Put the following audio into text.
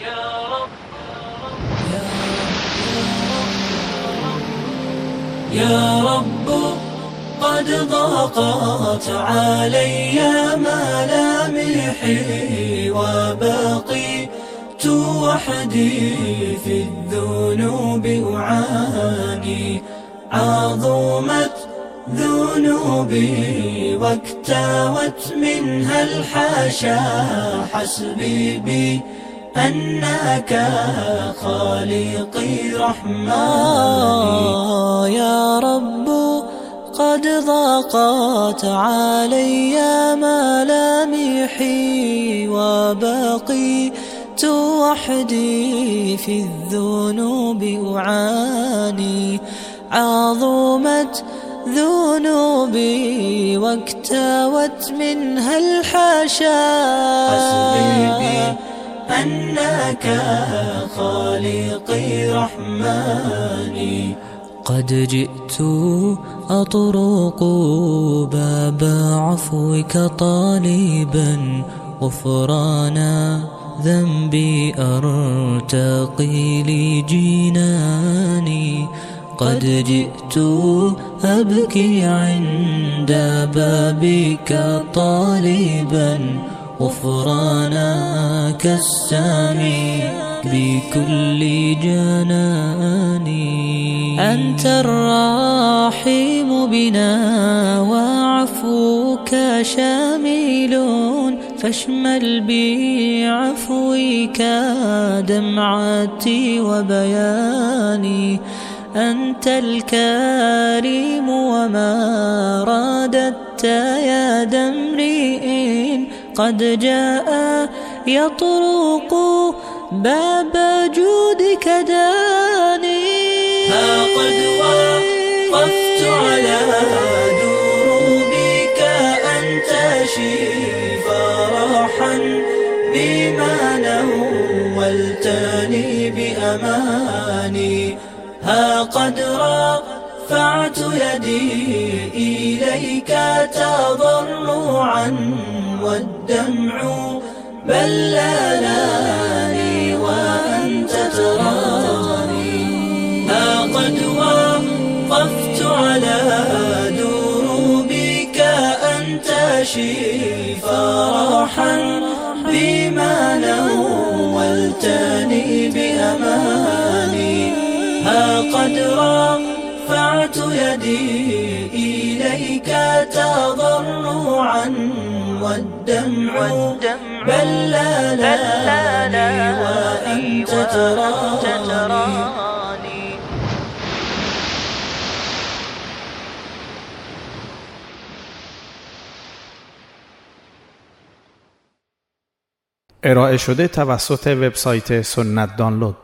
يا رب قد ضاقت علي ملامحي وبقيت وحدي في الذنوب أعاني. عظمت ذنوبي واكتوت منها الحاشا حسبي بي أنك خالقي رحماني آه يا رب قد ضاقت علي ملامحي وبقيت وحدي في الذنوب أعاني. عظمت ذنوبي واكتوت منها الحاشا حسبي بي أنك خالقي رحماني قد جئت أطرق باب عفوك طالبا غفرانا ذنبي أرتقي لجناني. قد جئت أبكي عند بابك طالبا غفرانك السامي بكل جناني. أنت الرحيم بنا وعفوك شامل. فاشمل بعفوك دمعتي وبياني. أنت الكريم وما رادت يا دمرئ. قد جاء يطرق باب جودك داني. ها قد وقفت على دروبك أنت شيف فرحا بما نولتني بأماني. ها قد رفعت يدي إليك تضرعا والدمع بللاني وأنت تراني. ها قد وقفت على دروبك أنت شيف فرحا بما نولتني بأماني. ها قد رفعت يدي إليك تضرعا والدمع بللاني وأنت تراني. ارائه شده توسط وبسایت سنت دانلود.